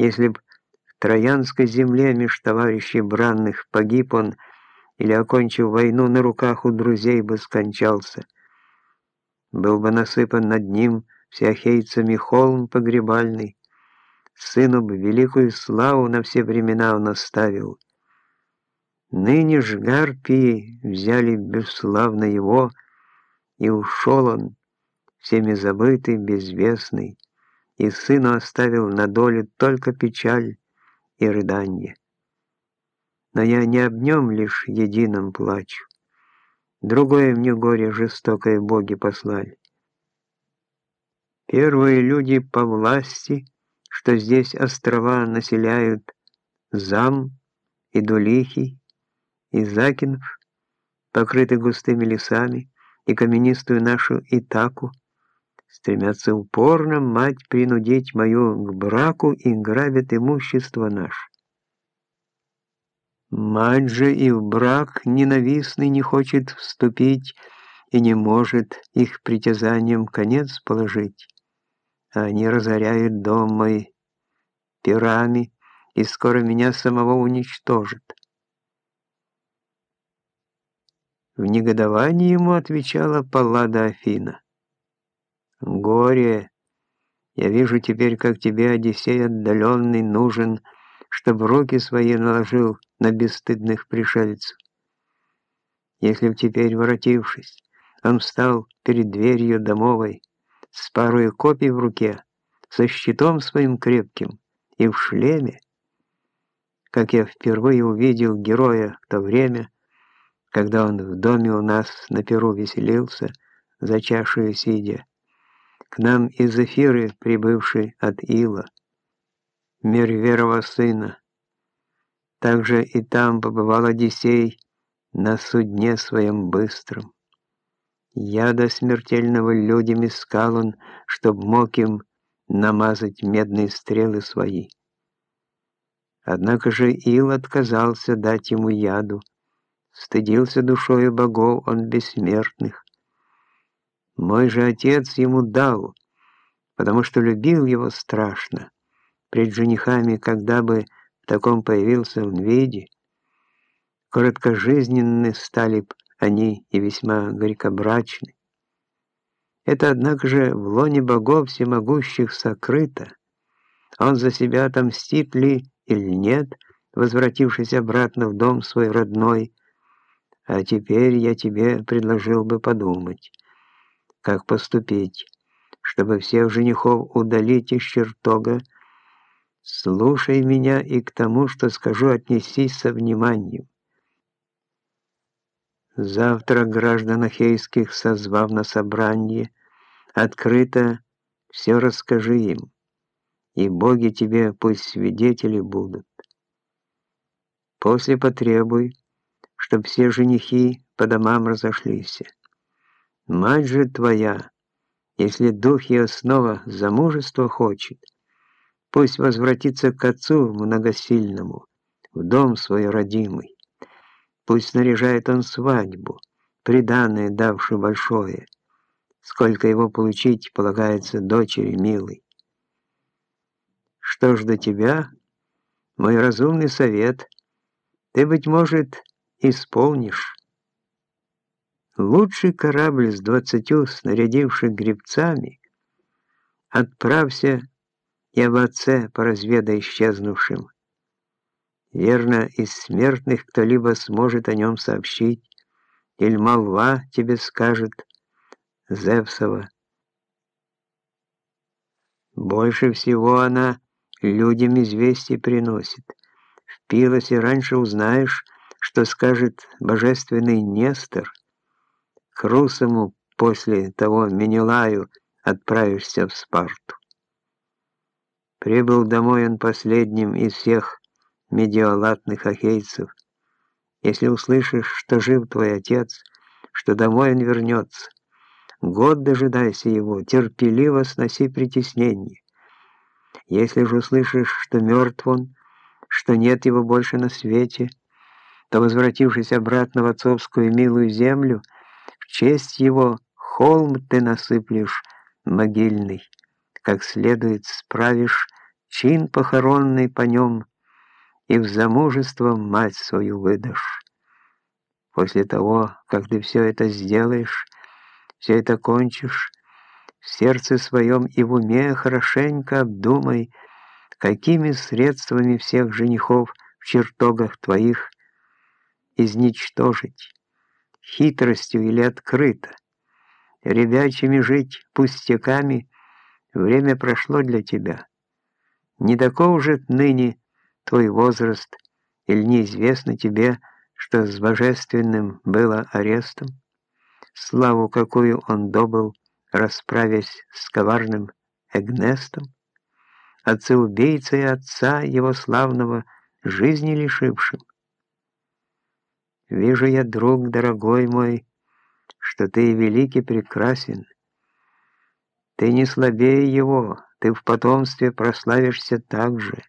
Если б в Троянской земле меж товарищей бранных погиб он, или, окончив войну, на руках у друзей бы скончался, был бы насыпан над ним всеохейцами холм погребальный, сыну бы великую славу на все времена он оставил. Ныне ж гарпии взяли бесславно его, и ушел он, всеми забытый, безвестный, и сыну оставил на долю только печаль и рыданье. Но я не об нем лишь едином плачу. Другое мне горе жестокое боги послали. Первые люди по власти, что здесь острова населяют, Зам и Дулихий, и Закинов, покрыты густыми лесами, и каменистую нашу Итаку, стремятся упорно мать принудить мою к браку и грабят имущество наше. Мать же и в брак ненавистный не хочет вступить и не может их притязаниям конец положить. Они разоряют дом мой пирами и скоро меня самого уничтожат. В негодовании ему отвечала Паллада Афина. «Горе! Я вижу теперь, как тебе, Одиссей отдаленный, нужен, чтобы руки свои наложил на бесстыдных пришельцев. Если б теперь, воротившись, он встал перед дверью домовой, с парой копий в руке, со щитом своим крепким и в шлеме, как я впервые увидел героя в то время, когда он в доме у нас на Перу веселился, за чашею сидя. К нам из Эфиры, прибывший от Ила, Мерверова сына. Также и там побывал Одиссей на судне своем быстром. Яда смертельного людям искал он, чтоб мог им намазать медные стрелы свои. Однако же Ил отказался дать ему яду, стыдился душою богов он бессмертных. Мой же отец ему дал, потому что любил его страшно. Пред женихами, когда бы в таком появился он виде, короткожизненны стали б они и весьма горькобрачны. Это, однако же, в лоне богов всемогущих сокрыто. Он за себя отомстит ли или нет, возвратившись обратно в дом свой родной, а теперь я тебе предложил бы подумать, как поступить, чтобы всех женихов удалить из чертога. Слушай меня и к тому, что скажу, отнесись со вниманием. Завтра граждан Ахейских, созвав на собрание, открыто все расскажи им, и боги тебе пусть свидетели будут. После потребуй, чтоб все женихи по домам разошлись. Мать же твоя, если дух ее снова замужество хочет, пусть возвратится к отцу многосильному, в дом свой родимый. Пусть снаряжает он свадьбу, приданное давши большое, сколько его получить полагается дочери милой. Что ж до тебя, мой разумный совет, ты, быть может, исполнишь. Лучший корабль с двадцатью снарядивших гребцами отправься и об отце поразведай исчезнувшим. Верно, из смертных кто-либо сможет о нем сообщить, или молва тебе скажет Зевсова. Больше всего она людям известий приносит. В Пилосе раньше узнаешь, что скажет божественный Нестор, к Русому после того Менелаю отправишься в Спарту. Прибыл домой он последним из всех медиалатных ахейцев. Если услышишь, что жив твой отец, что домой он вернется, год дожидайся его, терпеливо сноси притеснение. Если же услышишь, что мертв он, что нет его больше на свете, то, возвратившись обратно в отцовскую милую землю, честь его холм ты насыплешь могильный, как следует справишь чин похоронный по нем, и в замужество мать свою выдашь. После того, как ты все это сделаешь, все это кончишь, в сердце своем и в уме хорошенько обдумай, какими средствами всех женихов в чертогах твоих изничтожить, хитростью или открыто. Ребячими жить пустяками время прошло для тебя. Не таков же ныне твой возраст, или неизвестно тебе, что с божественным было арестом, славу какую он добыл, расправясь с коварным Эгнестом, отца-убийцей отца его славного, жизни лишившим. Вижу я, друг дорогой мой, что ты великий прекрасен. Ты не слабее его, ты в потомстве прославишься так же.